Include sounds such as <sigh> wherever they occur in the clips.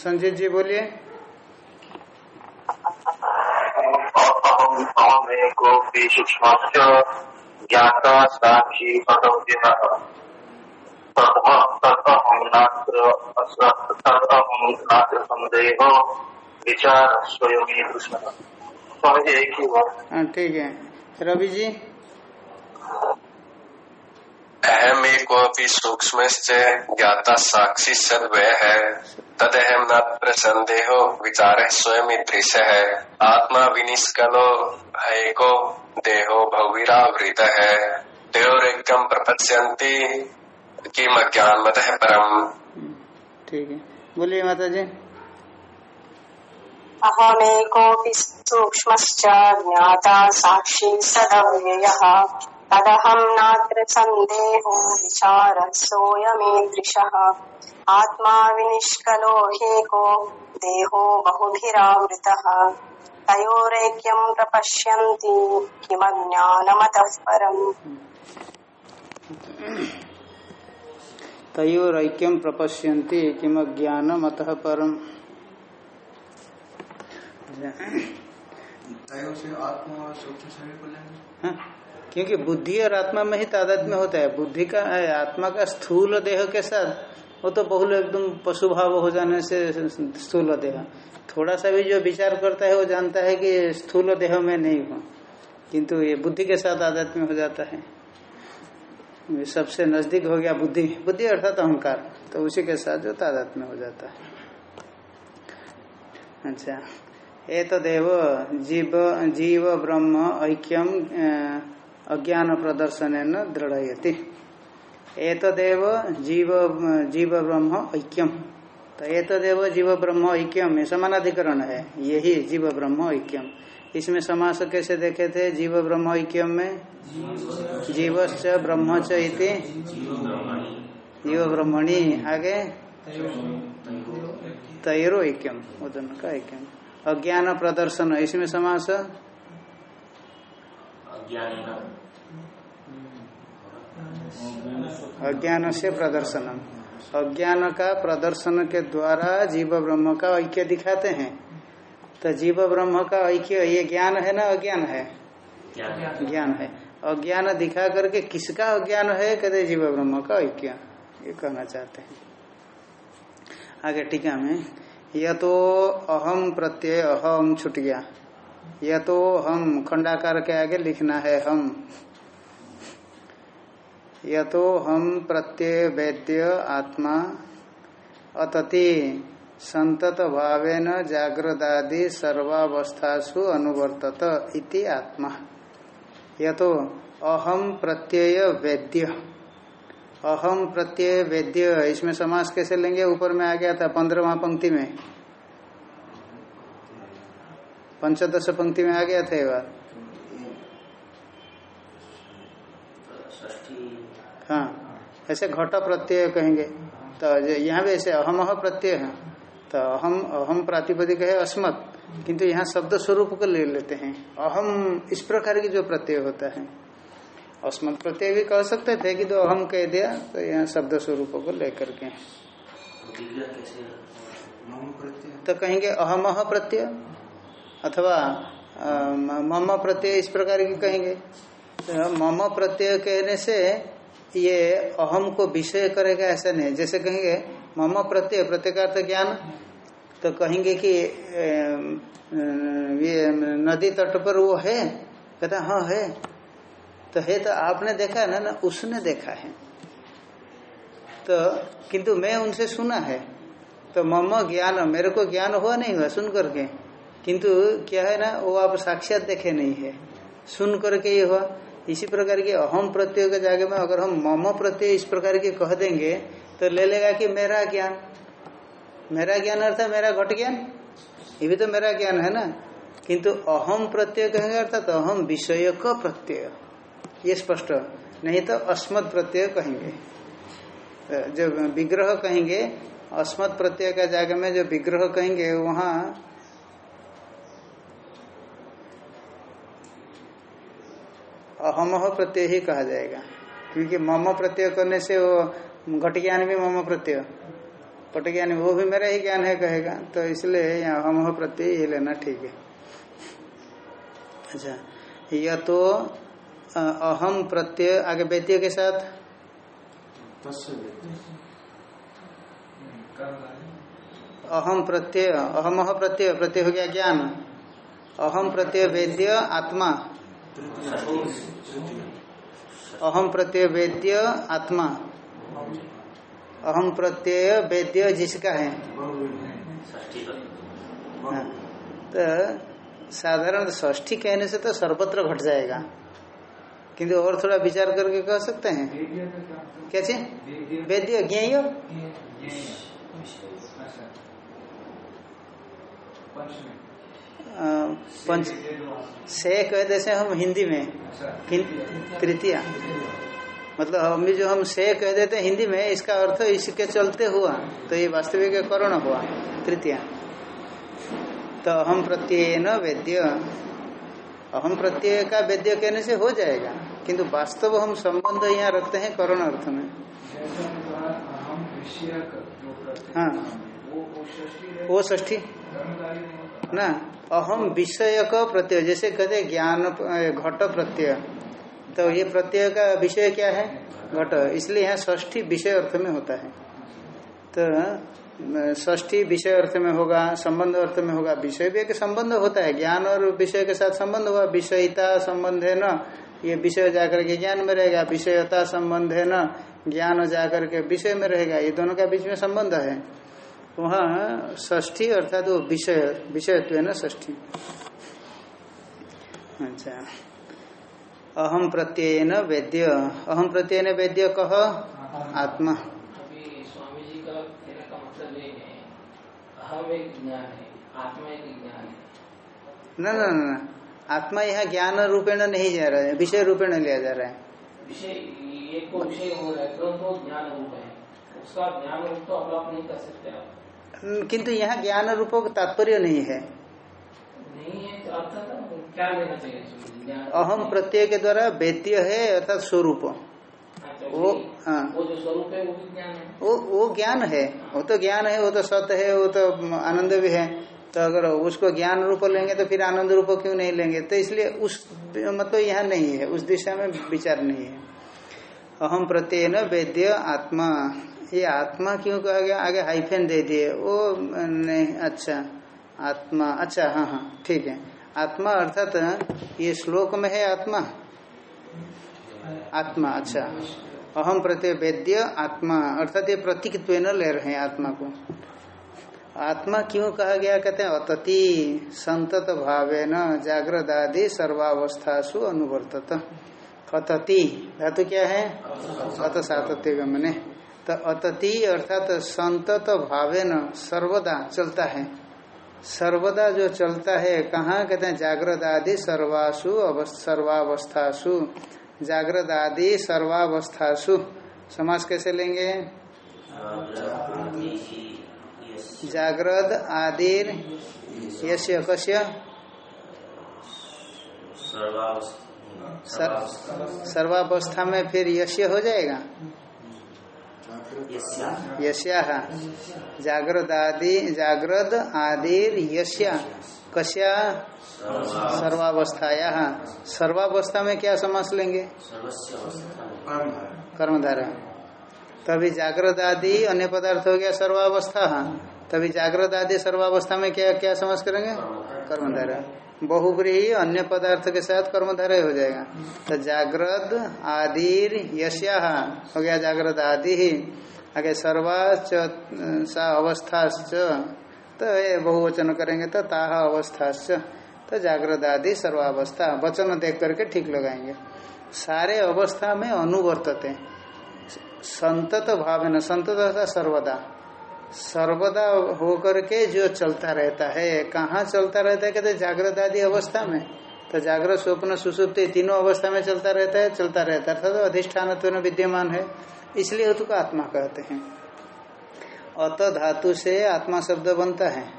हाँ संजय जी बोलिए। ज्ञाता साक्षी तदहं नात्र तदहं विचार स्वयं जी एक ही। बात हाँ ठीक है। रवि जी? अहमेकोऽपि सूक्ष्मश्च ज्ञाता साक्षी सद्वय है। तदहम न संदेहो विचार स्वयं दृश्य है आत्मा विनिष्कलो है को देहो भविरावृत। है देहोरेकम प्रपच्यंती किम ज्ञान मत है परम। ठीक है। बोलिए माता जी अहमेकोऽपि सूक्ष्मश्च ज्ञाता साक्षी सदव्ययः तदहं नात्र सन्देहो विचारः सोऽयमीदृशः आत्मा विनिष्कलो ह्येको देहो बहुभिरावृतः। तयोरेक्यं प्रपश्यन्ति किमज्ञानमतः परम्। तयोर ऐक्यम प्रपश्यन्ति किम ज्ञानम अतः परम। तयों से आत्मा और सूक्ष्म शरीर को लेंगे हाँ, क्योंकि बुद्धि और आत्मा में ही तादाद में होता है। बुद्धि का आत्मा का स्थूल देह के साथ, वो तो बहुल एकदम पशु भाव हो जाने से स्थूल देह। थोड़ा सा भी जो विचार करता है, वो जानता है कि स्थूल देह में नहीं हुआ किंतु ये बुद्धि के साथ आदत में हो जाता है। ये सबसे नज़दीक हो गया बुद्धि। बुद्धि अर्थात अहंकार तो उसी के साथ जो तादात में हो जाता है। अच्छा ये तो देव जीव जीव ब्रह्म ऐक्यम अज्ञान प्रदर्शन दृढ़यति। एतदेव जीव जीव ब्रह्म ऐक्यम। तो एतदेव जीव ब्रह्म ऐक्यम में समानाधिकरण है। यही जीव ब्रह्म ऐक्यम। इसमें समास कैसे देखे थे? जीव ब्रह्म ऐक्यम में? जीवश्च ब्रह्म च इति। जीव ब्रह्मणी आगे? तैरो ऐक्यम उदन का ऐक्यम। अज्ञान प्रदर्शन, इसमें समास? अज्ञान से प्रदर्शनम। अज्ञान का प्रदर्शन के द्वारा जीव ब्रह्म का ऐक्य दिखाते हैं। तो जीव ब्रह्म का ऐक्य, ये ज्ञान है ना अज्ञान है? ज्ञान है। अज्ञान दिखा करके किसका अज्ञान है? कहते जीव ब्रह्म का ऐक्य। ये कहना चाहते हैं। आगे टीका में यह तो अहम प्रत्यय अहम छुट गया। यह तो हम खंडाकार के आगे लिखना है हम। यह तो हम प्रत्यय वैद्य आत्मा अतति संतत भावेन जागृदादि सर्वावस्थासु अनुवर्तत इति आत्मा। यह तो अहम प्रत्यय वैद्य। अहम प्रत्यय वेद्य, इसमें समास कैसे लेंगे? ऊपर में आ गया था पंद्रहवा पंक्ति में। पंचदश पंक्ति में आ गया था हाँ ऐसे घट प्रत्यय कहेंगे। तो यहाँ भी ऐसे अहम अह प्रत्यय है। तो अहम अहम प्रातिपदिक है अस्मत, किंतु यहाँ शब्द स्वरूप को ले लेते हैं। अहम, इस प्रकार की जो प्रत्यय होता है। अस्मत प्रत्यय भी कह सकते थे कि तो अहम कह दिया तो यहाँ शब्द स्वरूप को लेकर के। तो कहेंगे अहम अह प्रत्यय, अथवा मम प्रत्यय इस प्रकार की कहेंगे। तो मम प्रत्यय कहने से ये अहम को विषय करेगा, ऐसा नहीं। जैसे कहेंगे, मम प्रत्यय प्रत्येगार्थ ज्ञान तो कहेंगे कि ये नदी तट पर वो है। कहता हाँ है। तो है तो आपने देखा है ना ना, उसने देखा है। तो किंतु मैं उनसे सुना है। तो मम ज्ञान, मेरे को ज्ञान हुआ नहीं हुआ, सुन करके। किंतु क्या है ना, वो आप साक्षात देखे नहीं है। सुन करके ये हुआ। इसी प्रकार के अहम प्रत्यय के जागे में अगर हम मम प्रत्यय इस प्रकार के कह देंगे तो ले लेगा कि मेरा ज्ञान। मेरा ज्ञान अर्थात मेरा घट ज्ञान। ये भी तो मेरा ज्ञान है ना? किंतु अहम प्रत्यय कहेंगे अर्थात तो अहम विषय का प्रत्यय। ये स्पष्ट। नहीं तो अस्मत् प्रत्यय कहेंगे। जो विग्रह कहेंगे अस्मत् प्रत्यय का जागे में जो विग्रह कहेंगे, वहाँ अहम प्रत्यय ही कहा जाएगा। क्योंकि मम प्रत्यय करने से वो घट ज्ञान भी मम प्रत्यय। पट ज्ञान वो भी मेरा ही ज्ञान है कहेगा। तो इसलिए यहाँ हम प्रत्यय ये लेना ठीक है। अच्छा यह तो अहम प्रत्यय आगे वेद्य के साथ? अहम प्रत्यय अहम प्रत्यय प्रत्यय हो गया ज्ञान। अहम प्रत्यय वेद्य आत्मा। अहम प्रत्यय वेद्य आत्मा। अहम प्रत्यय वेद्य जिसका है। हाँ, तो साधारण ष्ठी कहने से तो सर्वत्र घट जाएगा। किंतु और थोड़ा विचार करके कह सकते हैं। क्या चीज़? वेद्य ज्ञेय? अ, पंच से कहते से हम हिंदी में। किन- तृतीया मतलब हम भी जो हम से कह देते हैं हिंदी में इसका अर्थ इसके चलते हुआ तो ये वास्तविक करण हुआ तृतीया तो अहम प्रत्यय न वेद्य। अहम प्रत्यय का वेद्य कहने से हो जाएगा किंतु वास्तव हम संबंध यहाँ रखते हैं करण अर्थ में। हाँ वो ष्ठी ना? अहम विषय का प्रत्यय, जैसे कहते ज्ञान घट प्रत्यय। तो ये प्रत्यय का विषय क्या है? घट। इसलिए यहाँ ष्ठी विषय अर्थ में होता है। तो ष्ठी विषय अर्थ में होगा, संबंध अर्थ में होगा। विषय भी एक संबंध होता है। ज्ञान और विषय के साथ संबंध हुआ विषयता संबंध है न? ये विषय जाकर के ज्ञान में रहेगा। विषयता संबंध है न? ज्ञान जाकर के विषय में रहेगा। ये दोनों का बीच में संबंध है। वहाँ ष्ठी अर्थात वो विषय विषयत्व है ना ष्ठी अच्छा। अहम प्रत्यय न वेद्य अहम प्रत्यय न वेद्य कह आत्मा। स्वामी जी का कहने का मतलब ये है अहम एक ज्ञान है आत्मा एक ज्ञान है। न न न आत्मा यहाँ ज्ञान रूपेण नहीं जा रहा है विषय रूपेण लिया जा रहा है। विषय ये को विषय हो रहा है ज्ञान रूप है। उसका ज्ञान रूप तो अपलाप नहीं कर सकते आप। किंतु यहाँ ज्ञान रूप का तात्पर्य नहीं है। नहीं है तो जी? ज्ञान अहम प्रत्यय के द्वारा वेद्य है अर्थात स्वरूप। अच्छा, वो हाँ। वो जो स्वरूप है वो भी ज्ञान है? वो वो ज्ञान है। वो तो ज्ञान है वो तो सत्य है वो तो आनंद भी है। तो अगर उसको ज्ञान रूप लेंगे तो फिर आनंद रूप क्यों नहीं लेंगे? तो इसलिए उस मतलब यहाँ नहीं है उस दिशा में विचार नहीं है। अहम प्रत्यय न वेद्य आत्मा। ये आत्मा क्यों कहा गया आगे हाइफेन दे दिए? वो नहीं अच्छा आत्मा अच्छा हाँ हाँ ठीक है। आत्मा अर्थात ये श्लोक में है आत्मा? आत्मा अच्छा। अहम प्रत्यय वेद्य आत्मा अर्थात ये प्रतीकत्व न ले रहे हैं आत्मा को। आत्मा क्यों कहा गया? कहते हैं अतति संतत भावे न जागृत आदि सर्वावस्थासु अनुवर्तत। अतति धातु क्या है? अत सातत्य गमने। तो अतति अर्थात संतत भावे न सर्वदा चलता है। सर्वदा जो चलता है कहाँ? कहते हैं जागृत आदि सर्वासु सर्वावस्थासु। जागृत आदि सर्वावस्थासु। समाज कैसे लेंगे? जागृत आदि यश्य कश्य सर्वावस्था। में फिर यश्य हो जाएगा? यश्या जागृत आदि जागृत आदिर यश्या कश्या सर्वावस्थाया सर्वावस्था में क्या समास लेंगे? कर्मधारा। तभी जागृत आदि अन्य पदार्थ हो गया सर्वावस्था तभी जागृत आदि सर्वावस्था में क्या क्या समझ करेंगे? कर्मधारा। बहुब्रीही अन्य पदार्थ के साथ कर्मधारा हो जाएगा। तो जागृत आदिर, यश्या, हो गया जागृत आदि ही। आगे सर्वाच सा अवस्थाश्च तो ये बहुवचन करेंगे तो ताह अवस्थाश्च। तो जागृत आदि सर्वावस्था, वचन देख करके ठीक लगाएँगे। सारे अवस्था में अनुवर्तते। संतत भाव संतत सर्वदा। सर्वदा होकर के जो चलता रहता है, कहाँ चलता रहता है, कहते जागृत आदि अवस्था में। तो जागृत, स्वप्न, सुसुप्ति तीनों अवस्था में चलता रहता है, चलता रहता है। अर्थात तो अधिष्ठान विद्यमान है। इसलिए हेतु को आत्मा कहते हैं। अत धातु से आत्मा शब्द बनता है।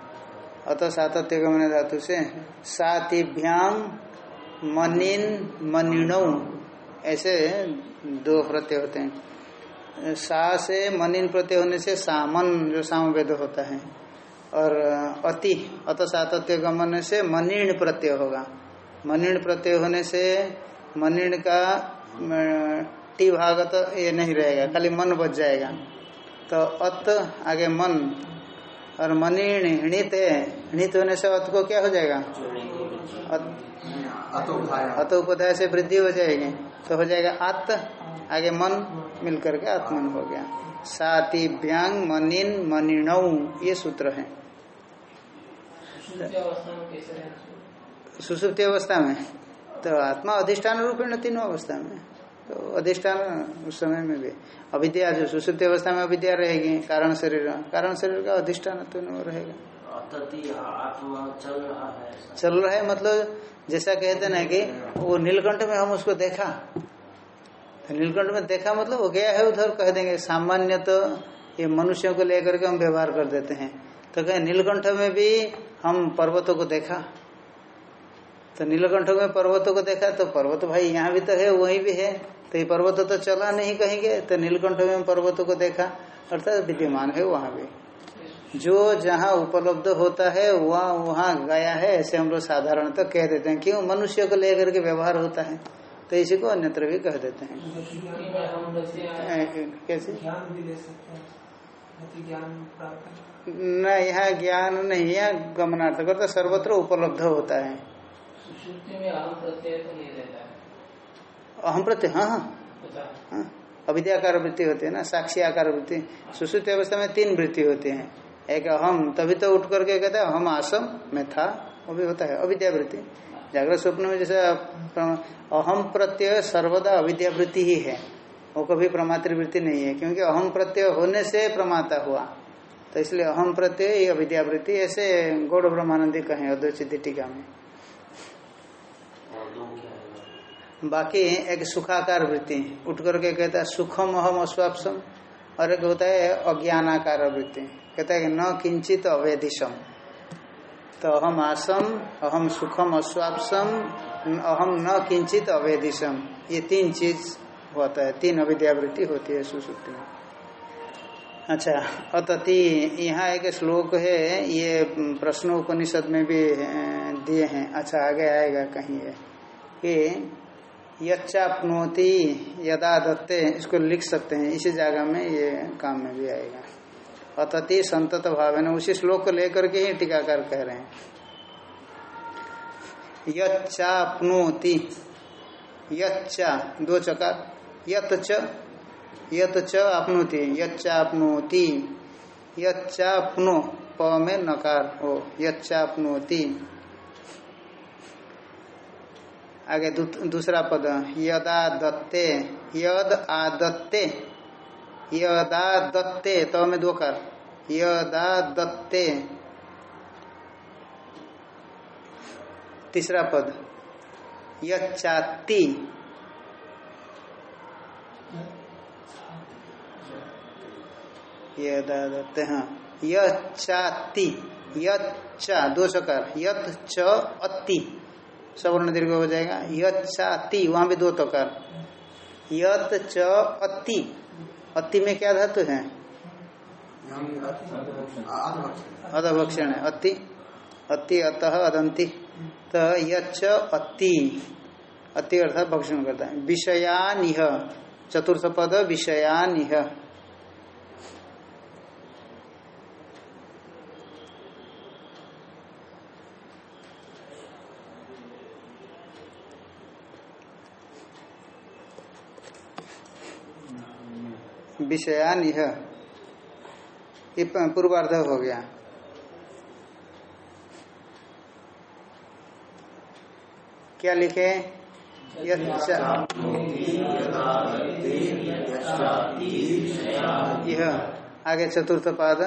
अत सातत्य गमन धातु से। सातिभ्याम मनिन मनिणौ ऐसे दो प्रत्यय होते हैं। सा से मनिन प्रत्यय होने से सामन जो साम वेद होता है और अति अत सातत्य गमन से मनिण प्रत्यय होगा। मनिण प्रत्यय होने से मनिण का टी भाग तो ये नहीं रहेगा खाली मन बच जाएगा। तो अत आगे मन और मनिण हणित है हणित होने से अत को क्या हो जाएगा? अत अतो अत उपधाय से वृद्धि हो जाएगी। तो हो जाएगा आत्त, आगे मन मिलकर के आत्मन हो गया। साति व्यांग मनिन मनिणौ ये सूत्र है। सुसुप्ति अवस्था में। तो आत्मा अधिष्ठान रूप रूपेण तीनों अवस्था में। तो अधिष्ठान उस समय में भी। अविद्या, जो सुसुप्ति अवस्था में अविद्या रहेगी, कारण शरीर कारण शरीर का अधिष्ठान तीनों रहेगा। है चल रहा है मतलब जैसा कहते ना कि वो नीलकंठ में हम उसको देखा। तो नीलकंठ में देखा मतलब वो गया है उधर, कह देंगे सामान्य तो ये मनुष्यों को लेकर के हम व्यवहार कर देते हैं। तो कहें, नीलकंठ में भी हम पर्वतों को देखा। तो नीलकंठ में पर्वतों को देखा तो पर्वत भाई यहाँ भी तो है, वहीं भी है। तो ये पर्वत तो चला नहीं कहेंगे तो नीलकंठ में पर्वतों को देखा। अर्थात विद्यमान है वहाँ भी। जो जहाँ उपलब्ध होता है वहाँ वहाँ गया है ऐसे हम लोग साधारणतः तो कह देते हैं क्यों मनुष्य को लेकर के व्यवहार होता है। तो इसी को अन्यत्र भी कह देते हैं। सुषुप्ति में हम वैसे आए ए, कैसे? हैं। न यहाँ ज्ञान नहीं यहाँ गमनार्थ करता सर्वत्र उपलब्ध होता है। अहम प्रत्यय तो है। प्रत्यय हाँ हाँ। बता हाँ अविद्याकार वृत्ति होती है ना साक्षी आकार वृत्ति। सुश्रुति अवस्था में तीन वृत्ति होती है। एक अहम तभी तो उठ करके कहते हैं, हम आसम में था, वो भी होता है, अविद्यावृत्ति। जागृत स्वप्न में जैसे अहम प्रत्यय सर्वदा अविद्या वृत्ति ही है। वो कभी प्रमात्र वृत्ति नहीं है, क्योंकि अहम प्रत्यय होने से प्रमाता हुआ। तो इसलिए अहम प्रत्यय ये अविद्या वृत्ति ऐसे गौड़ ब्रह्मानंदी कहें अद्वैत टीका में। बाकी एक सुखाकार वृत्ति, उठ करके कहता है, सुखम अहम अस्वापसम, और एक होता है, अज्ञानाकार वृत्ति। कहता है न किंचित अवेदिशम। तो अहम आसम, अहम सुखम, अस्वापसम, अहम न किंचित अवेदिशम। ये तीन चीज़ होता है, तीन अविद्यावृत्ति होती है सुसुप्ति में। अच्छा अतति यहाँ एक श्लोक है, ये प्रश्न उपनिषद में भी दिए हैं। अच्छा आगे आएगा कहीं ये कि यच्चापनोति यदा दत्ते इसको लिख सकते हैं, इसी जगह में ये काम में भी आएगा। अतति संतत भाव है उसी श्लोक को लेकर के ही टीकाकार कह रहे हैं। यच्चापनोति। यच्चा, दो चकार। यत च यत च आपनोति। यच्चापनोति। यच्चापनो, प में नकार। हो यच्चापनोति। आगे दूसरा पद। यदा दत्ते यद आदत्ते यदा दत्ते तो में दो कार। यदा दत्ते तीसरा पद। यच्चाति यदा दत्ते हाँ। यच्चाति यच्चा, दो सकार यत अति सवर्ण दीर्घ हो जाएगा। यच्चाति वहाँ भी दो तकार यत, च अति अति में क्या धातु है? अधभक्षण है। अति अति, अतः, अदंती। तो अति। अति अर्थात भक्षण करता है। विषयानिह। चतुर्थ पद विषयान विषयान यह पूर्वार्ध हो गया। क्या लिखे? यह आगे चतुर्थ पाद।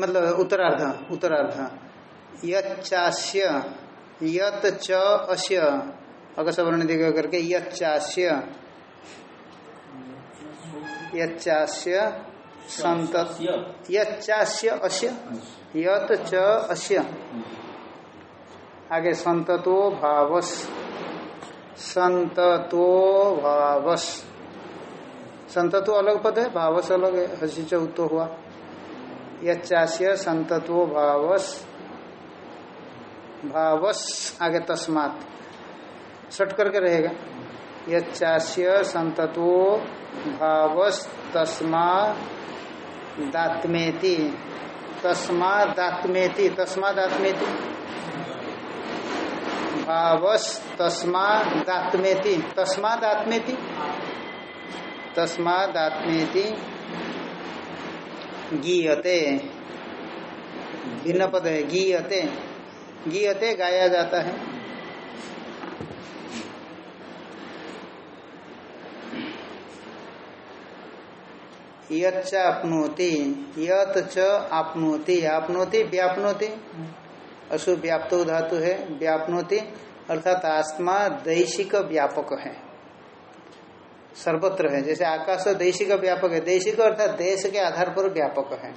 मतलब उत्तरार्ध उत्तरार्ध। यच्चास्य, यत च अस्य। अगर सवर्ण दिग करके यच्चास्य। यच्चास्य संत यच्चास्य। अस्य। यत च अस्य। आगे संततो भावस। संततो भावस। संतत्व अलग पद है? भावस अलग है। हसी च उत्तो हुआ। यच्चास्य संतत्व भावस। भावस। आगे तस्मात। सट करके रहेगा। यच्चास्य संतत्व भावस तस्मा दात्मेति। तस्मा दात्मेति। तस्मा दात्मेति? भावस तस्मा दात्मेति। तस्मा दात्मेति? तस्मा दात्मेति। गीयते। भिन्न पद है गीयते। गीयते गाया जाता है। यच्च आपनोति यत च आपनोति आपनोति व्याप्त धातु है, व्यापनोति, अर्थात आत्मा दैशिक व्यापक है। सर्वत्र है, जैसे आकाश दैशिक व्यापक है, दैशिक अर्थात देश के आधार पर व्यापक है।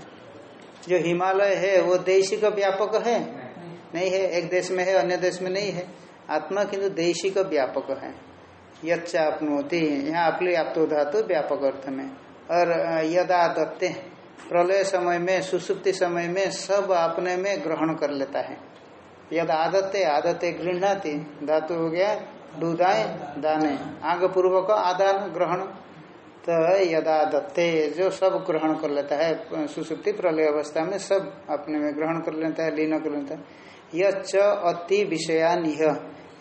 जो हिमालय है, वो दैशिक व्यापक है? नहीं है, एक देश में है, अन्य देश में नहीं है। आत्मा किंतु दैशिक व्यापक है। यच्चा अपनोति, यहाँ अपली आप तो धातु व्यापक अर्थ में। और यदा दत्ते प्रलय समय में, सुसुप्ति समय में सब अपने में ग्रहण कर लेता है। यद आदत्ते आदत्ते गृहणाती, धातु हो गया दूधाए दाने आग पूर्वक आदान ग्रहण। तो यदा दत्ते जो सब ग्रहण कर लेता है, सुसुप्ति प्रलय अवस्था में सब अपने में ग्रहण कर लेता है, लीन कर लेता है। यच्च अति विषयान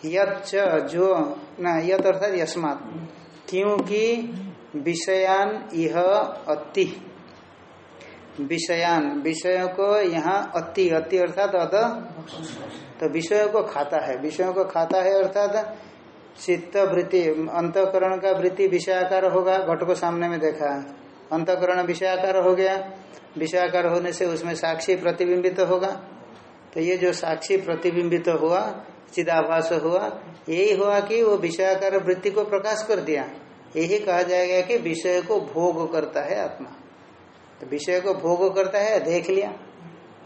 यच्च जो, न, यत अर्थात यस्मात। क्योंकि विषयान यह अति। विषयान, विषयों को यहाँ अति अति अर्थात अद तो विषयों को खाता है। विषयों को खाता है अर्थात चित्त वृत्ति अंतकरण का वृत्ति विषयाकार होगा, घट को सामने में देखा। अंतकरण विषयाकार हो गया। विषयाकार होने से उसमें साक्षी प्रतिबिंबित तो होगा। तो ये जो साक्षी प्रतिबिंबित तो हुआ, चिदाभास हुआ, यही हुआ कि वो विषयाकार वृत्ति को प्रकाश कर दिया। यही कहा जाएगा कि विषय को भोग करता है आत्मा। तो विषय को भोग करता है, देख लिया।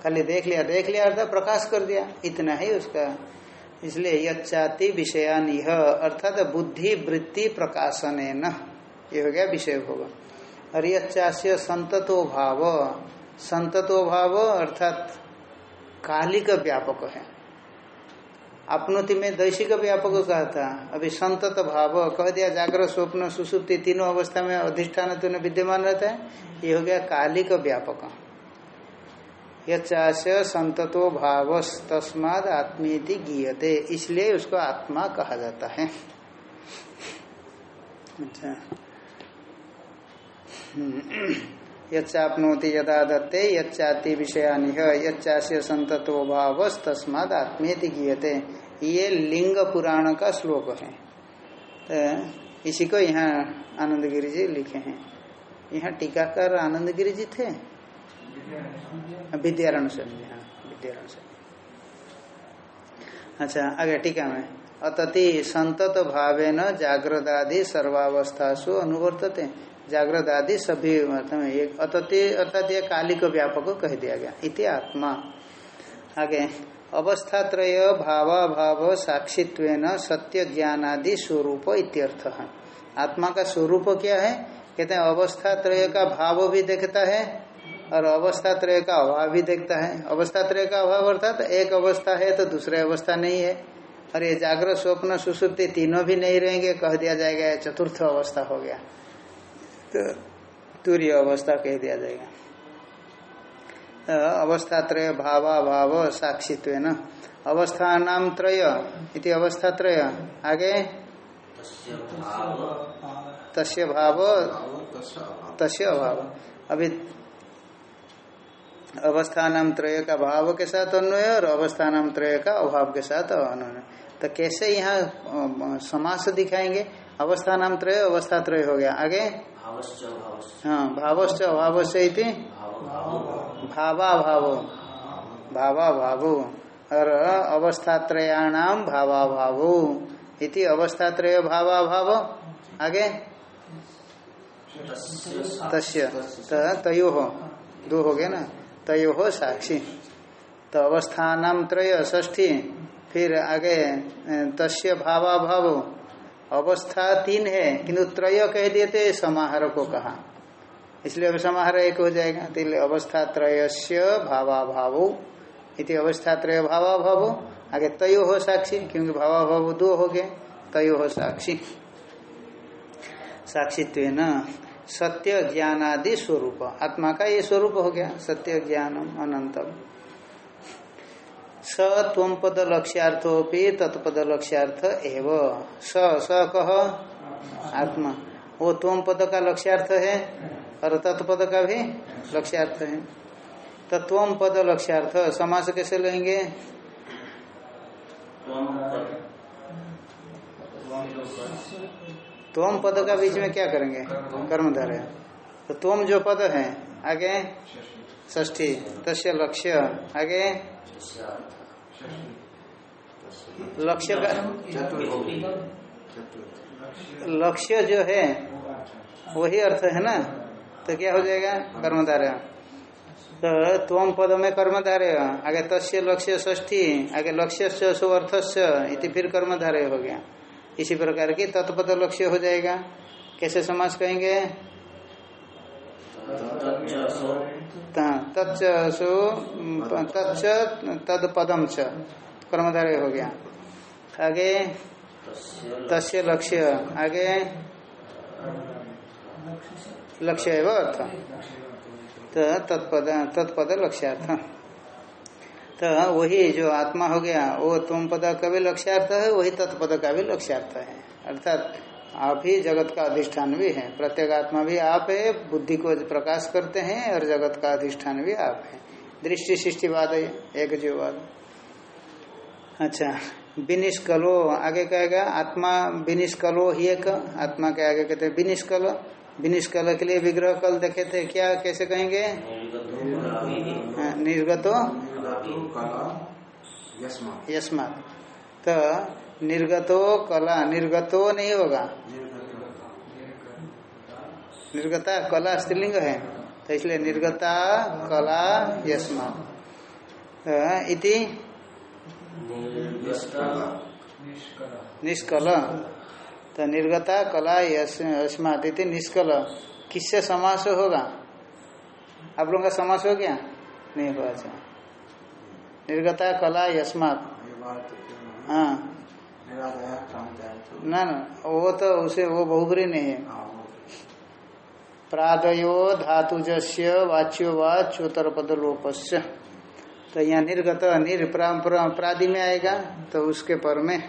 खाली देख लिया देख लिया अर्थात प्रकाश कर दिया। इतना ही उसका। इसलिए यच्चाति विषयान यह अर्थात बुद्धि वृत्ति प्रकाशन न ये हो गया विषय भोग। और यच्चास्य संततो भाव संततो भाव अर्थात कालिक व्यापक है। अपनोति में दैशिक व्यापक कहा था अभी संतत भाव, कह दिया जागृत स्वप्न सुसुप्ति, तीनों अवस्था में अधिष्ठान तो विद्यमान रहता है। ये हो गया कालिक व्यापक। यचास्य संततो भाव तस्माद आत्मीति गीयते, इसलिए उसको आत्मा कहा जाता है। अच्छा। यच्चापनोति यदा दत्ते, यच्चाति विषयानि यच्चास्य संतत्व भाव तस्माद आत्मेति गीयते। ये लिंग पुराण का श्लोक है। तो इसी को यहाँ आनंद गिरी जी लिखे हैं। यहाँ टीकाकार आनंद गिरी जी थे? विद्यारण से हाँ विद्यारण से अच्छा आगे टीका में। अतति संतत भावेन जागृदादि सर्वावस्थासु अनुवर्तते। जागृत आदि सभी अर्थ में एक अतति अर्थात ये को व्यापक कह दिया गया। इति आत्मा। आगे, अवस्थात्रय भावा भाव साक्षित्व सत्य ज्ञान आदि स्वरूप इत्यर्थ। है आत्मा का स्वरूप क्या है? कहते हैं, अवस्थात्रय का भाव भी देखता है और अवस्थात्रय का अभाव भी देखता है। अवस्थात्रय का अभाव अर्थात एक अवस्था है तो दूसरे अवस्था नहीं है। और ये जागृत, स्वप्न, सुसुप्ति तीनों भी नहीं रहेंगे, कह दिया जाएगा चतुर्थ अवस्था हो गया। तो तूर्य अवस्था कह दिया जाएगा। अवस्था त्रय भावा भाव साक्षित्व, न? अवस्था नाम त्रय इति अवस्था त्रय आगे? तस्य भाव, तस्य अभाव। अभी अवस्था नाम त्रय का भाव के साथ अन्वय और अवस्था नाम त्रय का अभाव के साथ अन्वय। तो कैसे यहाँ समास दिखाएँगे? अवस्था नाम त्रय अवस्था त्रय हो गया। आगे? हाँ भावश्च इति? भावा भावो भावा भावो और अवस्थात्रयाणाम भावा भावो इति अवस्थात्रय भावा भाव आगे? तस्य तयो। हो दो हो गए ना? तयो हो साक्षी। तो अवस्थानाम त्रय ष्ठी फिर आगे तस्य भावा भाव अवस्था तीन है, किंतु त्रय कह दिए थे समाहार को कहा। इसलिए अब समाहार एक हो जाएगा तो इसलिए अवस्था त्रयस्य भावाभाव। इति अवस्था त्रय भावाभाव, आगे तय हो साक्षी, क्योंकि भावाभाव दो हो गए, तय हो साक्षी। साक्षित्व न सत्य ज्ञान आदि स्वरूप। आत्मा का ये स्वरूप हो गया सत्य ज्ञानम अनंतम। स त्वम पद लक्ष्यार्थोपि तत्पद लक्ष्यार्थ एव। स स कह आत्मा। वो त्वम पद का लक्ष्यार्थ है, और तत्पद का भी लक्ष्यार्थ है। तो त्वम पद लक्ष्यार्थ समास कैसे लेंगे? त्वम पद का बीच में क्या करेंगे? कर्मधारय। तो त्वम जो पद है, आगे? ष्ठी तस्य लक्ष्य, आगे। लक्ष्य का लक्ष्य जो है, वही अर्थ है ना? तो क्या हो जाएगा? कर्मधारय। तो त्वम पद में कर्मधारय। आगे तस्य लक्ष्य ष्ठी आगे लक्ष्य सो अर्थस्य इति फिर कर्मधारय हो गया। इसी प्रकार की तत्पद लक्ष्य हो जाएगा। कैसे समाज कहेंगे? तच्च सो तद पदम च। कर्मधारय हो गया। आगे, तस्य लक्ष्य। आगे, लक्ष्य है अर्थ। तो तत्पद तत्पद लक्ष्यार्थ। तो वही जो आत्मा हो गया, वो तुम पद का भी लक्ष्यार्थ है, वही तत्पद का भी लक्ष्यार्थ है। अर्थात आप ही जगत का अधिष्ठान भी है। प्रत्येक आत्मा भी आप है बुद्धि को प्रकाश करते हैं और जगत का अधिष्ठान भी आप है। दृष्टि सृष्टिवाद एक जीववाद अच्छा बिनिष्कलो आगे कहेगा आत्मा बिनिष्कलो ही एक आत्मा के आगे कहते हैं बिनिष्कल बिनिष्कल के लिए विग्रह कल देखे थे क्या कैसे कहेंगे? निर्गतो। यस्मात। तो निर्गतो कला, निर्गतो नहीं होगा। निर्गता कला स्त्रीलिंग है तो इसलिए निर्गता कला यस्मात इति निष्कल। तो निर्गता कला यस्मात इति निष्कल। किससे समास होगा? आप लोगों का समास हो गया? नहीं हुआ अच्छा। निर्गता कला यस्मात हाँ। ना ना वो तो उसे वो बहुग्री नहीं है। प्रादयो धातुजस्य वाच्यो वा चोतर पद लोपस्य तो यहाँ निर्गत निर प्रादि में आएगा तो उसके पर में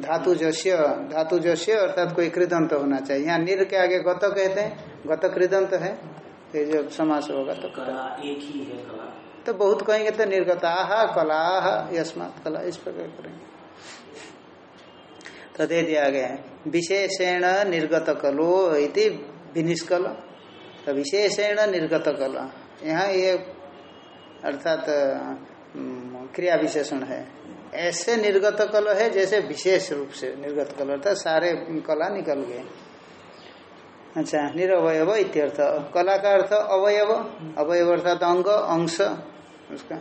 धातु जस्य धातु जस्य अर्थात कोई कृदंत होना चाहिए। यहाँ निर के आगे गत कहते हैं गत कृदंत है तो जब समास होगा तो कला एक ही है कला। तो बहुत कहेंगे तो निर्गत निर्गता कला यस्मात कला इस प्रकार करेंगे। तो दे दिया गया है। विशेषण निर्गत कलो इति विनिष्कल। तो विशेषण निर्गत कल। यहाँ ये अर्थात क्रिया विशेषण है। ऐसे निर्गत कल है जैसे विशेष रूप से निर्गत कल, अर्थात सारे कला निकल गए। अच्छा निरवयव इत्यर्थ। कला का अर्थ अवयव। अवयव अर्थात अंग, अंश, उसका।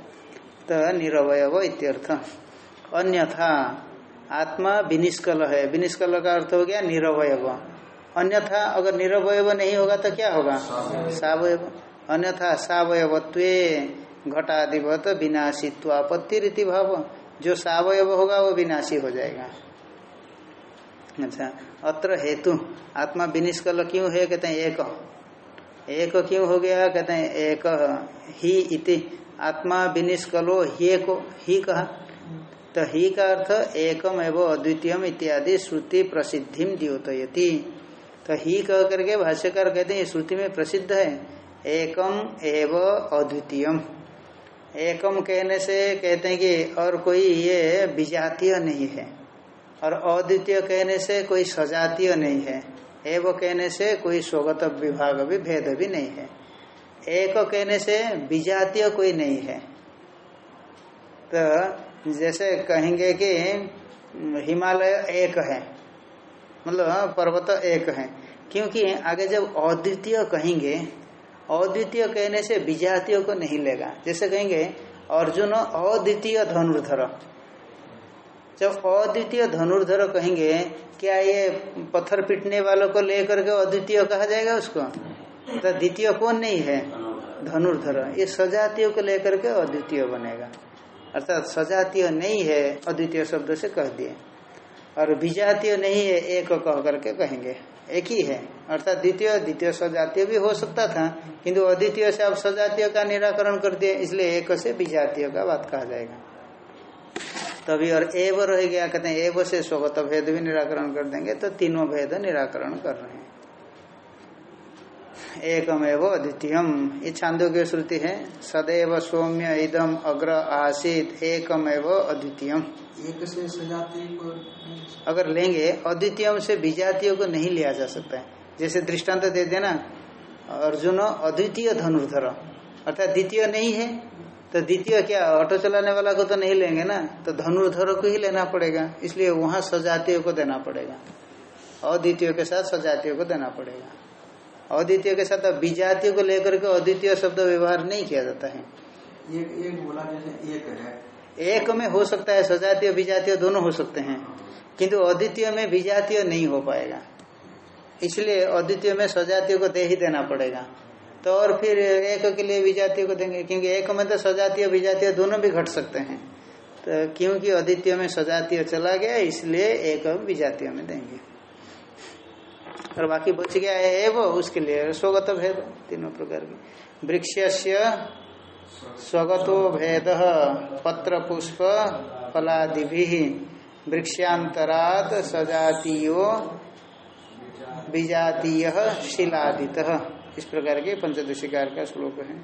तो निरवयव इत्यर्थ। अन्यथा आत्मा विनिष्कल है। विनिष्कल का अर्थ हो गया निरवय अन्यथा अगर निरवयव नहीं होगा तो क्या होगा? सावयव अन्यथा सावयवत्व घटाधिपत विनाशित्वापत्ति रीति भाव। जो सावयव होगा वो विनाशी हो जाएगा। अच्छा अत्र हेतु। आत्मा विनिष्कल क्यों है? कहते हैं एक। एक क्यों हो गया? कहते हैं एक ही इति। आत्मा विनिष्कलो ही को ही कहा। तो ही का अर्थ एकम एवं अद्वितीयम इत्यादि श्रुति प्रसिद्धि द्योतयति। तो ही कह करके भाष्यकार कहते हैं श्रुति में प्रसिद्ध है, एकम एव अद्वितीयम। एकम कहने से कहते हैं कि और कोई ये विजातीय नहीं है, और अद्वितीय कहने से कोई सजातीय नहीं है, एव कहने से कोई स्वगत विभाग भी, भेद भी नहीं है। एक कहने से विजातीय कोई नहीं है। तो जैसे कहेंगे कि हिमालय एक है मतलब पर्वत एक है। क्योंकि आगे जब अद्वितीय कहेंगे, अद्वितीय कहने से विजातीय को नहीं लेगा। जैसे कहेंगे, अर्जुन अद्वितीय धनुर्धर। जब अद्वितीय धनुर्धर कहेंगे, क्या ये पत्थर पीटने वालों को लेकर के अद्वितीय कहा जाएगा उसको? तो द्वितीय कौन नहीं है? धनुर्धर। ये सजातीय को लेकर के अद्वितीय बनेगा। अर्थात सजातीय नहीं है, अद्वितीय शब्द से कह दिए। और विजातीय नहीं है, एक कह करके कहेंगे। एक ही है। अर्थात द्वितीय द्वितीय सजातीय भी हो सकता था, किंतु अद्वितीय से आप सजातीय का निराकरण कर दिए, इसलिए एक से विजातीय का बात कहा जाएगा। तभी और एव रह गया, कहते हैं, एव से स्वगत भेद भी निराकरण कर देंगे तो तीनों भेद निराकरण कर रहे हैं। एकमेव अद्वितीयम ये छांदोग्य श्रुति है। सदैव सौम्य इदम अग्र आसित। एकमेव अद्वितीयम। एक से सजाती को अगर लेंगे अद्वितीयम से विजातीय को नहीं लिया जा सकता है। जैसे दृष्टांत दे देना अर्जुन अद्वितीय धनुर्धर। अर्थात द्वितीय नहीं है तो द्वितीय क्या ऑटो चलाने वाला को तो नहीं लेंगे ना? तो धनुर्धर को ही लेना पड़ेगा। इसलिए वहाँ सजातीय को देना पड़ेगा। अद्वितीय के साथ सजातीय को देना पड़ेगा। अद्वितीय के साथ विजातीय को लेकर के अद्वितीय शब्द व्यवहार नहीं किया जाता है। एक एक बोला जैसे एक है। एक में हो सकता है सजातीय विजातीय दोनों हो सकते हैं। किंतु अद्वितीय में विजातीय नहीं हो पाएगा। इसलिए अद्वितीय में सजातीय को दे ही देना पड़ेगा। तो और फिर एक के लिए विजातीय को देंगे क्योंकि एक में तो सजातीय विजातीय दोनों भी घट सकते हैं। तो क्योंकि अद्वितीय में सजातीय चला गया इसलिए एक विजातीय में देंगे। और बाकी बच गया है वो, उसके लिए स्वगत भेद, तीनों प्रकार की। वृक्ष स्वगतो भेद पत्र पुष्प फलादि भी वृक्षांतरात सजातीयो विजातीय, शिलादित। इस प्रकार के पंचदशिकार का श्लोक है।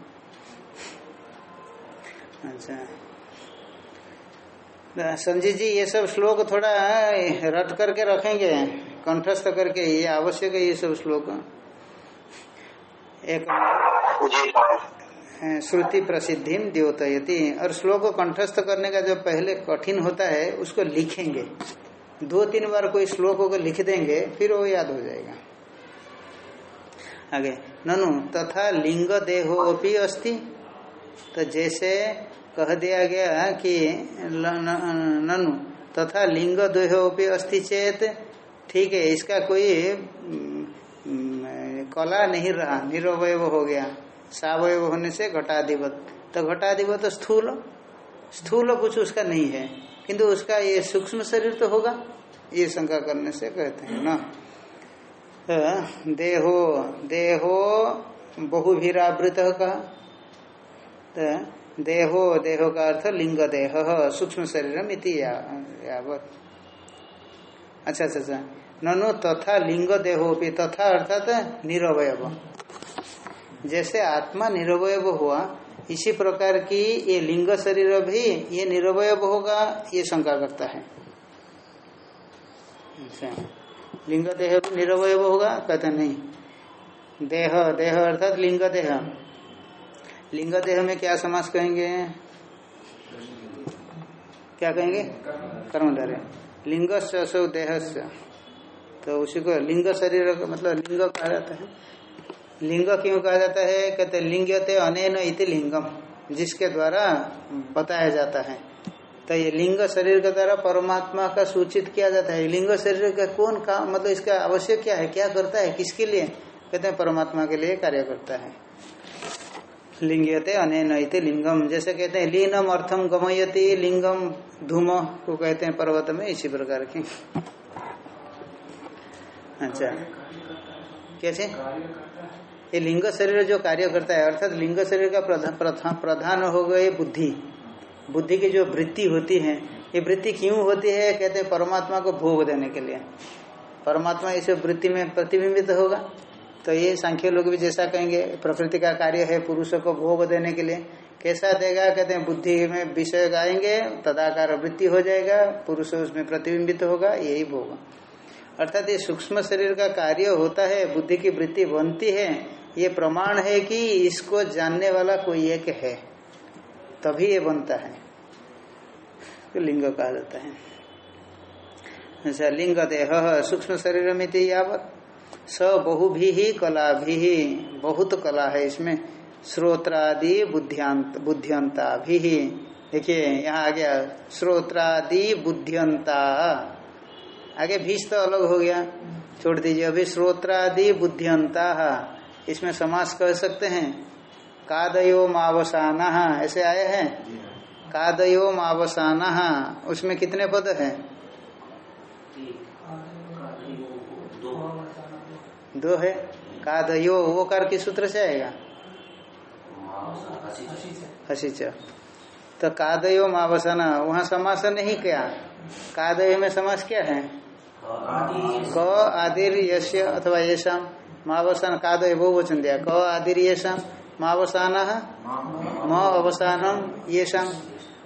अच्छा। संजीत जी ये सब श्लोक थोड़ा रट करके रखेंगे कंठस्थ करके ये आवश्यक है ये सब श्लोक। एक श्रुति प्रसिद्धि द्योतयति और श्लोक कंठस्थ करने का जो पहले कठिन होता है उसको लिखेंगे। दो तीन बार कोई श्लोकों को लिख देंगे फिर वो याद हो जाएगा। आगे ननु तथा लिंग देहोपि अस्ति तो जैसे कह दिया गया कि ननु तथा लिंग देहोपि अस्ति चेत। ठीक है, इसका कोई कला नहीं रहा निरवय हो गया सावय होने से घटाधिपत। तो घटाधिपत तो स्थूल स्थूल कुछ उसका नहीं है, किंतु उसका ये सूक्ष्म शरीर तो होगा, ये शंका करने से कहते हैं ना। देहो देहो बहुभीरावृत का तो देहो देहो का अर्थ लिंग देह, सूक्ष्म शरीरम इति यावत। अच्छा अच्छा अच्छा। ननु तथा लिंग देहो भी तथा अर्थात निरवय जैसे आत्मा निरवय हुआ, इसी प्रकार की ये लिंग शरीर भी, ये निरवय होगा, ये शंका करता है। अच्छा। लिंग देह भी होगा, कहते नहीं। देह देह अर्थात लिंग देह। लिंग देह में क्या समास कहेंगे? क्या कहेंगे? कर्मधारे लिंग से देह तो उसी को लिंग शरीर मतलब लिंग कहा जाता है। लिंग क्यों कहा जाता है? कहते लिंगते अनैन इति लिंगम, जिसके द्वारा बताया जाता है। तो ये लिंग शरीर के द्वारा परमात्मा का सूचित किया जाता है। लिंग शरीर का कौन काम मतलब इसका आवश्यक क्या है? क्या करता है? किसके लिए? कहते हैं, परमात्मा के लिए कार्य करता है। लिंगते अनैन इति लिंगम। जैसे कहते हैं, लीनम अर्थम गमयति, लिंगम धूम को कहते हैं पर्वत में, इसी प्रकार की। अच्छा। कैसे? ये लिंग शरीर जो कार्य करता है, अर्थात लिंग शरीर का प्रधान प्रधान हो गए बुद्धि। बुद्धि की जो वृत्ति होती है, ये वृत्ति क्यों होती है? कहते हैं, परमात्मा को भोग देने के लिए। परमात्मा इस वृत्ति में प्रतिबिंबित होगा। तो ये सांख्य लोग भी जैसा कहेंगे, प्रकृति का कार्य है पुरुष को भोग देने के लिए। कैसा देगा? कहते हैं, बुद्धि में विषय गाएँगे, तदाकार वृत्ति हो जाएगा, पुरुष उसमें प्रतिबिंबित होगा, यही भोग। अर्थात ये सूक्ष्म शरीर का कार्य होता है, बुद्धि की वृत्ति बनती है, ये प्रमाण है कि इसको जानने वाला कोई एक है। तभी ये बनता है। तो लिंग कहा जाता है। अच्छा लिंग देह, सूक्ष्म शरीर में यावत। स बहु भी ही कला भी ही बहुत कला है इसमें श्रोत्रादि बुद्धियांत बुद्धियंता भी ही देखिए यहाँ आ गया श्रोत्रादि बुद्धियंता। आगे भीष तो अलग हो गया छोड़ दीजिए अभी श्रोत्रादि बुद्धियंता इसमें समास कह सकते हैं। कादयो मावसाना ऐसे आए हैं? कादयो मावसाना उसमें कितने पद हैं? दो है कादयो वो कार किस सूत्र से आएगा। हसीच। तो कादयो मावसाना, वहाँ समास नहीं किया। कादय में समास क्या है? क आदिर यश अथवा येषाम मावसान कादय वो वचन दिया। क आदिर येषाम मावसान म अवसानम येषाम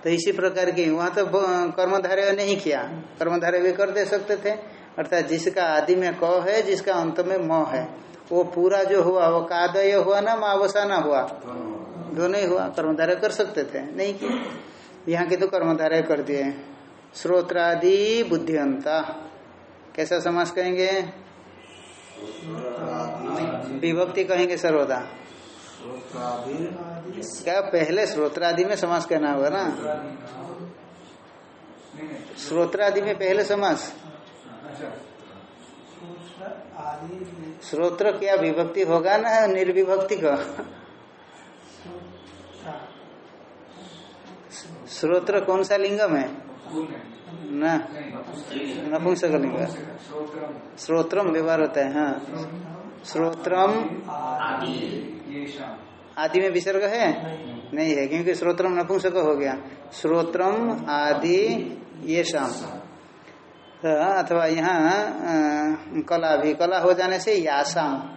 तो इसी प्रकार की, वहाँ तो कर्मधारय नहीं किया। कर्मधारय भी कर दे सकते थे अर्थात जिसका आदि में क है, जिसका अंत में म है। वो पूरा जो हुआ वो कादय हुआ ना मावसाना हुआ? दोनों ही हुआ। कर्मधारय कर सकते थे। नहीं किया। यहाँ के तो कर्मधारय कर दिए श्रोत्रादि बुद्धियंता। कैसा समास कहेंगे? विभक्ति कहेंगे सर्वदा। क्या पहले श्रोत्रादि में समास कहना होगा ना? श्रोत्रादि में पहले समास? श्रोत्र क्या विभक्ति होगा ना, निर्विभक्ति का? श्रोत्र कौन सा लिंगम है न? नपुंसक लिंग श्रोत्रम व्यवहार होता है हाँ। श्रोत्रम आदि में विसर्ग है? नहीं है, क्योंकि श्रोत्रम नपुंसक हो गया। श्रोत्रम आदि ये शाम अथवा यहाँ कला भी, कला हो जाने से यासाम।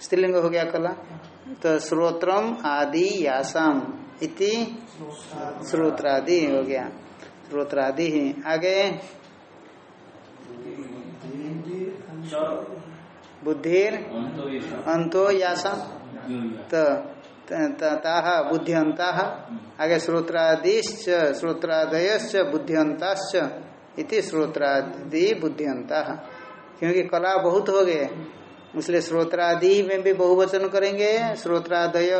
स्त्रीलिंग हो गया कला। तो श्रोत्रम आदि यासाम इति श्रोत्रादि हो गया। श्रोत्रादि ही। आगे। बुद्धिर अंतो यासा ताह बुद्धियंता आगे श्रोत्रादिश्च, श्रोत्रादयश्च बुद्धियंताश्च इति श्रोत्रादि बुद्धियंता। क्योंकि कला बहुत हो गए, इसलिए श्रोत्रादि में भी बहुवचन करेंगे, श्रोत्रादय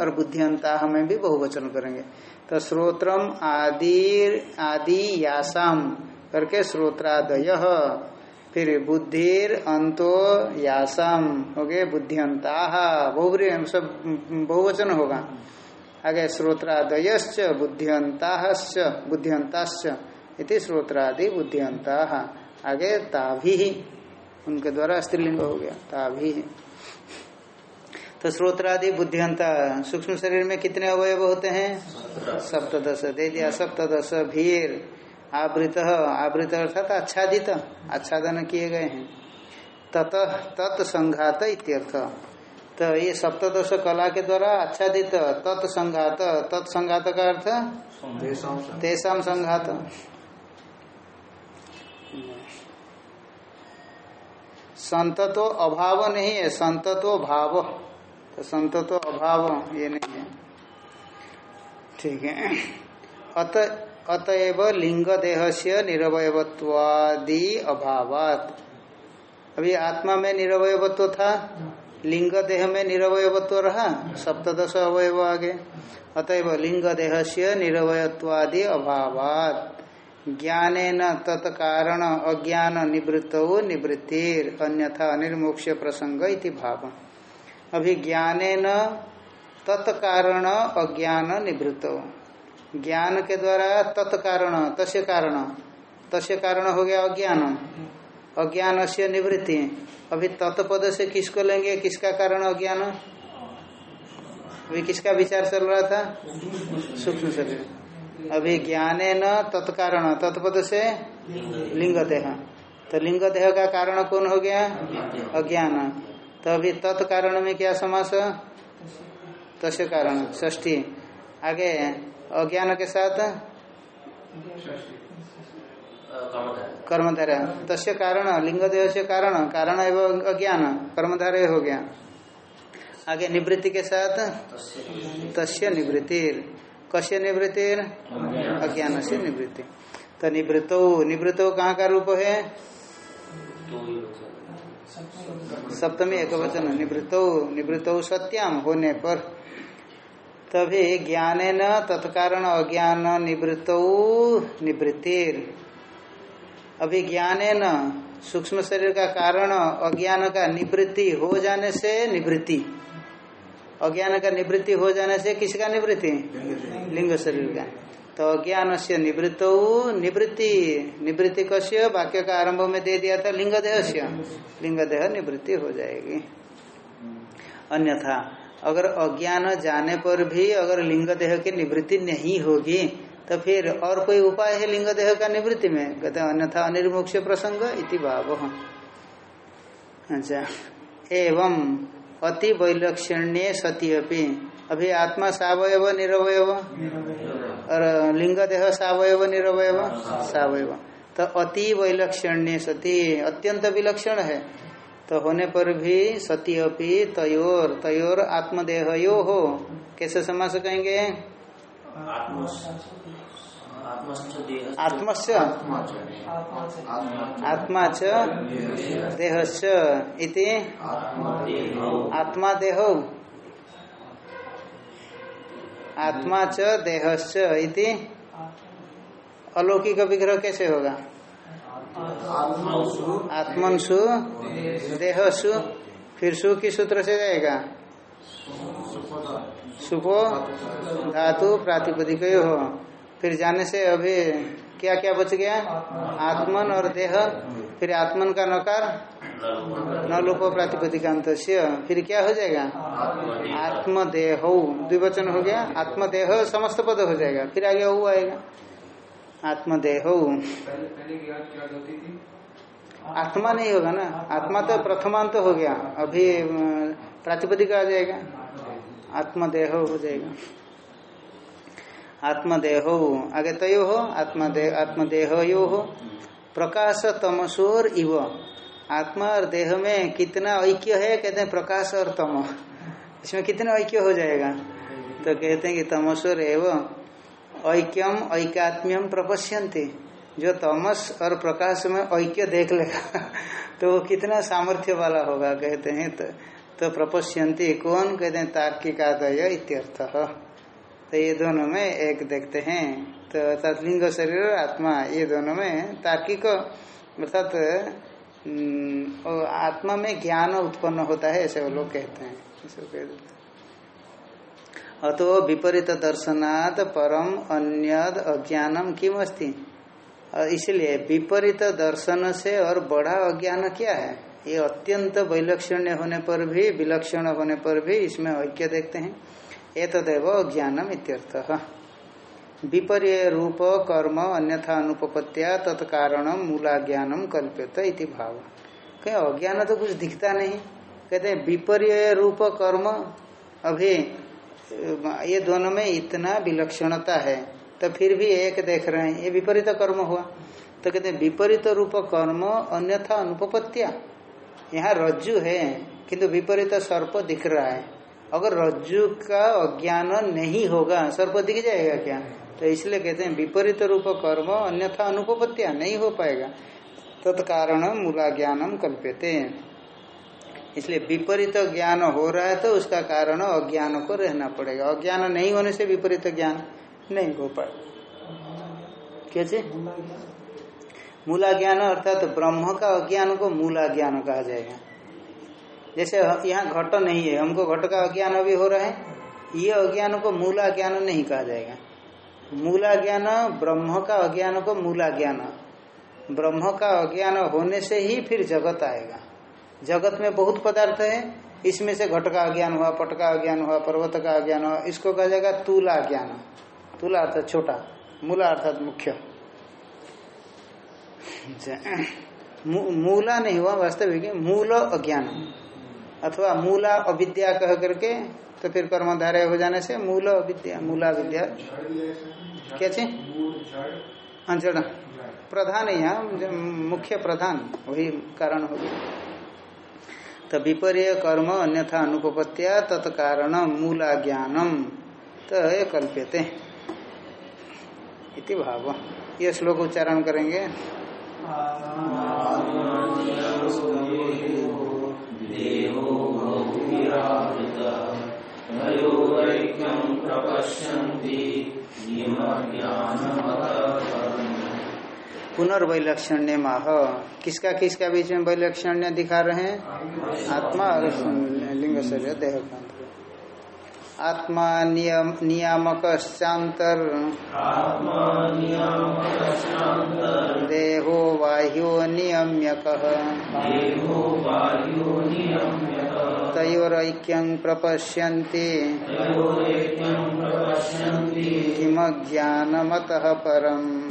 और बुद्धियंता में भी बहुवचन करेंगे। तो श्रोत्रम आदि आदि यासाम करके श्रोत्रादय, फिर बुद्धिर, अंतो, यासाम हो गए बुद्धियंता। बहुब्री सब बहुवचन होगा। आगे श्रोत्रादयश्च बुद्धियंता बुद्धियंताश्च। इति श्रोत्रादि बुद्धियंता आगे ताभी। ही उनके द्वारा स्त्रीलिंग हो गया। ताभी। ही तो श्रोत्रादि बुद्धियंता सूक्ष्म शरीर में कितने अवयव होते हैं? सप्तदश। दे दिया सप्तदश भीर। आवृत आवृत अर्थात आच्छादित। आच्छादन किए गए हैं। तत तत्संघात इत्यर्थ। तो ये सप्तदश कला के द्वारा आच्छादित तत्संघात तत्संघात का अर्थ? तेसाम संघात। संत तो अभाव नहीं है संत तो भाव। तो संत तो अभाव, ये नहीं है। ठीक है। अत, अतएव लिंग देह से निरवयत्वादि अभावात। अभी आत्मा में निरवयत्व था लिंग देह में निरवयत्व रहा सप्तश अवयव आगे। अतएव लिंग देह से निरवयत्वादि अभावात। ज्ञान तत्कारण अज्ञान निवृत्त निवृत्तिर, अन्यथा अनिर्मोक्ष प्रसंग इति भाव। अभी ज्ञान तत्कारण अज्ञान निवृत्त। ज्ञान के द्वारा तत्कारण, तस्य कारण। तस्य कारण हो गया अज्ञान। अज्ञान से निवृत्ति। अभी तत्पद से किसको लेंगे? किसका कारण अज्ञान? अभी किसका विचार चल रहा था? सूक्ष्म शरीर। अभी ज्ञान न तत्कारण, तत्पद से लिंग देह तो लिंग देह का कारण कौन हो गया? अज्ञान। तो अभी तत्कारण में क्या समास? तस्य कारण ष्ठी आगे, अज्ञान के साथ? कर्मधारय तस्य कारण लिंग देह से कारण कारण एवं अज्ञान कर्मधारय हो गया। आगे, निवृत्ति के साथ? तस्य निवृत्ति। कश्य निवृत्ति अज्ञान से निवृत्ति। तो निवृत्तो निवृत्तो कहाँ का रूप है? सप्तमी एक वचन निवृत्तो निवृत्तो सत्याम होने पर। तभी ज्ञान न, तत्कारण अज्ञान निवृत्त निवृत्तिर। अभी ज्ञान न, सूक्ष्म शरीर का कारण अज्ञान का निवृत्ति हो जाने से निवृत्ति। अज्ञान का निवृत्ति हो जाने से किसका निवृत्ति? लिंग शरीर का। तो अज्ञान से निवृत्त, निवृत्ति निवृत्ति कश्य वाक्य का आरंभ में दे दिया था लिंग देह से लिंग देह निवृत्ति हो जाएगी। अन्यथा, अगर अज्ञान जाने पर भी अगर लिंग देह की निवृत्ति नहीं होगी तो फिर और कोई उपाय है लिंग देह का निवृत्ति में? कहते अन्यथा अनिर्मोक्ष प्रसंग इति भाव। अच्छा। एवं अति वैलक्षण्य सती अपनी अभी आत्मा सावयव निरवय और लिंग देह सावयव निरवय सावयव। तो अति वैलक्षण्य सती, अत्यंत विलक्षण है। तो होने पर भी सती अपी तयोर तयोर आत्मदेह यो हो कैसे समास कहेंगे? आत्मस्य आत्मा च देहस्य इति? आत्मा देह आत्मा च देहस्य इति? अलौकिक विग्रह कैसे होगा? आत्मनसु। देहसु फिर सु किस सूत्र से जाएगा। सुपो धातु प्रातिपदिक हो फिर जाने से अभी क्या क्या बच गया? आत्मन और देह। फिर आत्मन का नकार। न लोको प्रातिपदिकांत फिर क्या हो जाएगा? आत्मदेह। द्विवचन हो गया। आत्मदेह समस्त पद हो जाएगा। फिर आगे वो आएगा। आत्मदेह। आत्मा नहीं होगा ना? आत्मा तो प्रथमांत हो गया। अभी प्रातिपदिक आ जाएगा। आत्मदेह हो जाएगा। आत्मदेह आगे तय हो आत्मदेह आत्मदेह यो हो प्रकाश तमसोर इव। आत्मा और देह में कितना ऐक्य है कहते हैं प्रकाश और तम। इसमें कितना ऐक्य हो जाएगा? तो कहते हैं कि तमसोर एव ऐक्यम ऐकात्म्यम प्रपश्यंती जो तमस और प्रकाश में ऐक्य देख लेगा <laughs> तो वो कितना सामर्थ्य वाला होगा कहते हैं। तो, तो प्रपश्यंती कौन? कहते हैं तार्किकादय इत्यर्थ। तो ये दोनों में एक देखते हैं। तो अर्थात लिंग शरीर और आत्मा, ये दोनों में तार्किक, अर्थात आत्मा में ज्ञान उत्पन्न होता है, ऐसे वो लोग कहते हैं। अतो विपरीत दर्शनात् परम अन्यद अज्ञानम किम अस्ति? इसलिए विपरीत दर्शन से और बड़ा अज्ञान क्या है? ये अत्यंत वैलक्षण्य होने पर भी, विलक्षण होने पर भी इसमें ऐक्य देखते हैं। ये तदेव अज्ञानम इत्यर्थ। विपर्य रूप कर्म अन्यथा अनुपत्या तत्कारण मूला ज्ञानम कल्प्यत इति भाव। कहीं, अज्ञान तो कुछ दिखता नहीं। कहते हैं विपर्य रूप कर्म, अभी, ये दोनों में इतना विलक्षणता है तो फिर भी एक देख रहे हैं, ये विपरीत कर्म हुआ। तो कहते हैं, विपरीत रूप कर्म अन्यथा अनुपत्या यहाँ रज्जु है, किंतु विपरीत सर्प दिख रहा है। अगर रज्जु का अज्ञान नहीं होगा सर्प दिख जाएगा क्या? तो इसलिए कहते हैं विपरीत रूप कर्म अन्यथा अनुपत्या नहीं हो पाएगा। तत्कारण मूला ज्ञानम कल्प्यते। इसलिए विपरीत ज्ञान हो रहा है तो उसका कारण अज्ञान को रहना पड़ेगा। अज्ञान नहीं होने से विपरीत ज्ञान नहीं हो पाए कैसे मूला ज्ञान अर्थात तो ब्रह्म का अज्ञान को मूला ज्ञान कहा जाएगा। जैसे यहाँ घट नहीं है, हमको घट का अज्ञान अभी हो रहा है, ये अज्ञान को मूला ज्ञान नहीं कहा जाएगा। मूला ज्ञान ब्रह्म का अज्ञान को मूला ज्ञान ब्रह्म का अज्ञान होने से ही फिर जगत आएगा। जगत में बहुत पदार्थ है, इसमें से घट का अज्ञान हुआ, पट का अज्ञान हुआ, पर्वत का अज्ञान हुआ, इसको कहा जाएगा तुला ज्ञान तुला अर्थात छोटा, मूला अर्थात मुख्य। मूला नहीं हुआ वास्तविक, मूल अज्ञान। अथवा मूला अविद्या कह करके तो फिर कर्मधारय हो जाने से मूल अविद्या, मूला विद्या क्या हाँ जड़। प्रधान यहाँ मुख्य प्रधान, वही कारण होगी तो विपर्य कर्म अन्यथा अनुपत्या तत्कारण मूला ज्ञानम। तो ये कल्प्यते। इति भाव। ये श्लोक उच्चारण करेंगे। पुनर्वैलक्षण्य माह किसका किसका बीच में वैलक्षण्य दिखा रहे हैं? आत्मा और लिंग शरीर देह का आत्मा नियम नियामक देहो बाह्यो नियम्यक। तयोरैक्यं प्रपश्यन्ति। किम ज्ञानमतः परम्।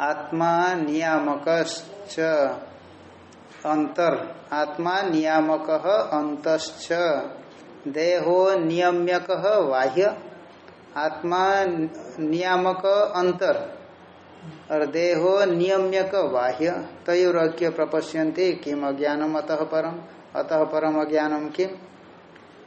आत्मा नियामक अंतर, आत्मा नियामक अंत देहो नियम्यक बाह्य, आत्मा नियामक अंतर, और देहो नियम्यक बाह्य, तयोरज्ञ प्रपश्यंती किम अज्ञानम, अतः परम अतः परम अज्ञानम किम।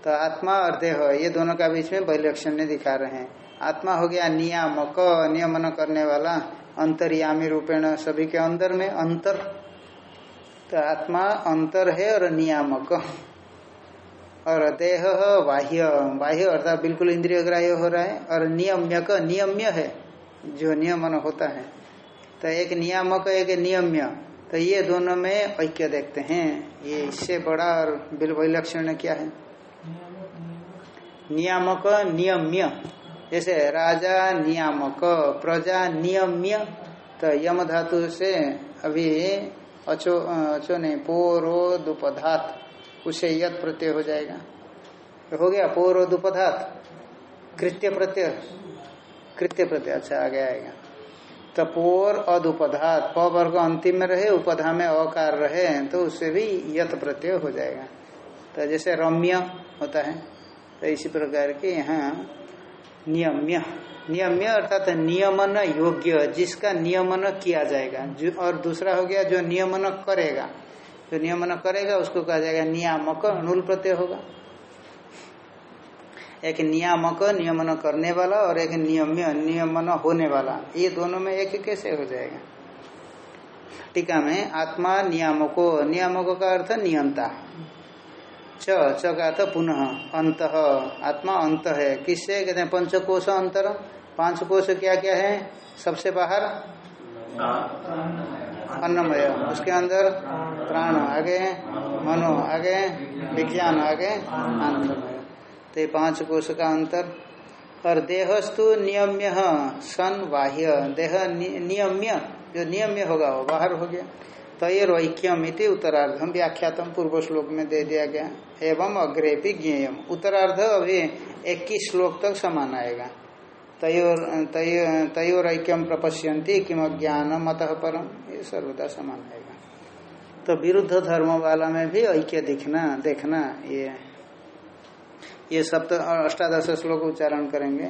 तो आत्मा और देह, ये दोनों का बीच में वैलक्षण्य दिखा रहे हैं। आत्मा हो गया नियामक, नियमन करने वाला, अंतर्यामी रूपेण, सभी के अंदर में अंतर। तो आत्मा अंतर है और नियामक। और देह बाह्य बाह्य अर्थात बिल्कुल इंद्रिय ग्राह्य हो रहा है और नियम्यक, नियम्य है, जो नियमन होता है। तो एक नियामक, एक नियम्य। तो ये दोनों में ऐक्य देखते हैं। ये इससे बड़ा और विलक्षण क्या है? नियामक, नियम्य। जैसे राजा, नियामक, प्रजा, नियम्य। तो यम धातु से अभी अचो अचो नहीं पोरो दुपधात उसे यद प्रत्यय हो जाएगा। हो गया पोरो दुपधात कृत्य प्रत्यय। कृत्य प्रत्यय अच्छा आगे आएगा। तो पोर अदुपधात, प वर्ग अंतिम में रहे, उपधा में अकार रहे तो उससे भी यथ प्रत्यय हो जाएगा। तो जैसे रम्य होता है तो इसी प्रकार के यहाँ नियम्य। नियम्य अर्थात नियमन योग्य, जिसका नियमन किया जाएगा। जो और दूसरा हो गया, जो नियमन करेगा। जो नियमन करेगा, उसको कहा जाएगा नियामक नूल प्रत्यय होगा। एक नियामक नियमन करने वाला और एक नियम्य नियमन होने वाला। ये दोनों में एक कैसे हो जाएगा? टीका में आत्मा नियामको, नियामकों का अर्थ नियंता। च च का अर्थ पुनः, अंत। आत्मा अंत है। किससे? कहते हैं, पंचकोश अंतर। पाँच कोश क्या क्या है? सबसे बाहर? अन्नमय। उसके अंदर प्राण। आगे? मनो। आगे? विज्ञान। आगे? आनंदमय। तो ये पाँच कोश का अंतर। और देहस्तु नियम्य सन बाह्य। देह नियम्य। जो नियम्य होगा, वो बाहर हो गया। तयर ऐक्यम इति उत्तरार्धम व्याख्यातम पूर्व श्लोक में दे दिया गया। एवं अग्रे भी ज्ञेयम। उत्तरार्ध अभी इक्कीस श्लोक तक समान आएगा। तयोर तयोर ऐक्यम प्रपश्यंती किम ज्ञान मत परम। ये सर्वदा समान आएगा। तो विरुद्ध धर्म वाला में भी ऐक्य दिखना, देखना, ये ये सप्त अष्टादश श्लोक उच्चारण करेंगे।